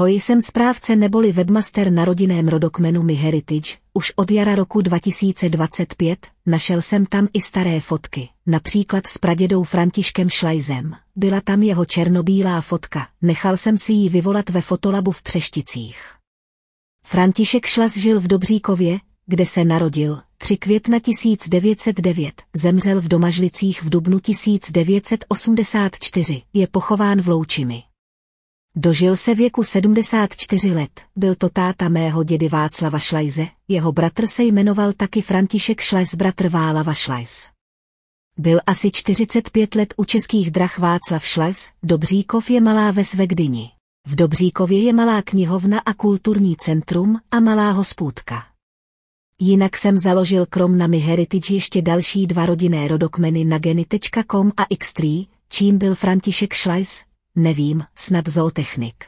Ahoj, jsem správce neboli webmaster na rodinném rodokmenu Mi Heritage. Už od jara roku 2025 našel jsem tam i staré fotky, například s pradědou Františkem Šlajzem. Byla tam jeho černobílá fotka, nechal jsem si ji vyvolat ve fotolabu v Přešticích. František Šlas žil v Dobříkově, kde se narodil, 3 května 1909, zemřel v Domažlicích v dubnu 1984, je pochován v Loučimi. Dožil se věku 74 let, byl to táta mého dědy Václava Šlajze, jeho bratr se jmenoval taky František Šlajz bratr Válava Šlajz. Byl asi 45 let u českých drah Václav Šlajz, Dobříkov je malá ve Gdyni. V Dobříkově je malá knihovna a kulturní centrum a malá hospůdka. Jinak jsem založil krom na Mi Heritage ještě další dva rodinné rodokmeny na geny.com a x čím byl František Šlajs, nevím, snad zootechnik.